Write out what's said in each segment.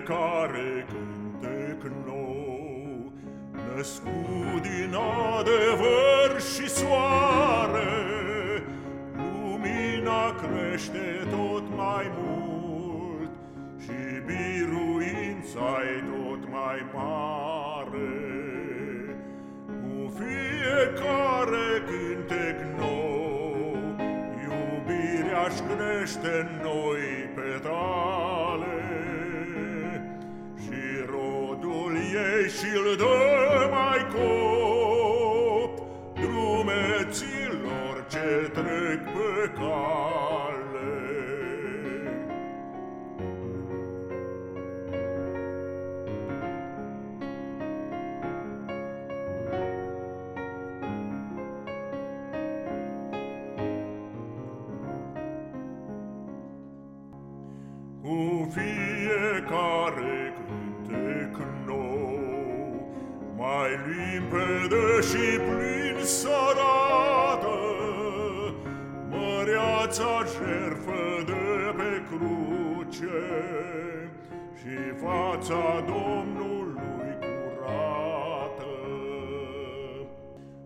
fiecare cântec nou, Născut din adevăr și soare, Lumina crește tot mai mult Și biruința-i tot mai mare. Cu fiecare cântec nou, Iubirea-și crește în noi petale, ei și-l dă mai cop drumeților ce trec pe cale. Cu fiecare Mai limpede și plin s-arată Măreața jertfă de pe cruce Și fața Domnului curată.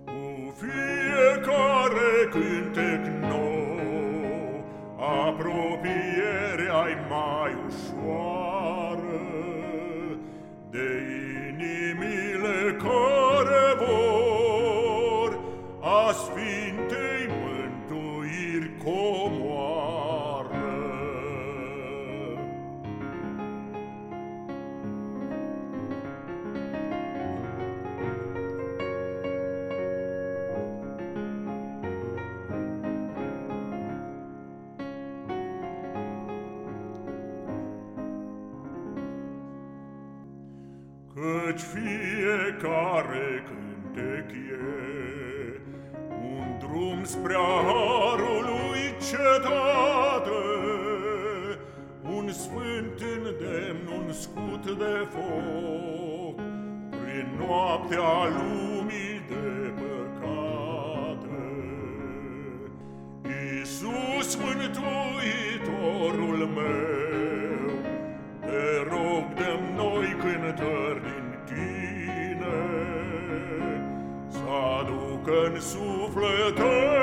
Cu fiecare cântec nou, Apropierea-i mai ușoară comoară. Căci fiecare cântec e Un drum spre harului un scut de foc, Prin noaptea lumii de păcate. Iisus, Mântuitorul meu, Te rog, dăm noi cântări din tine, Să aducă în suflete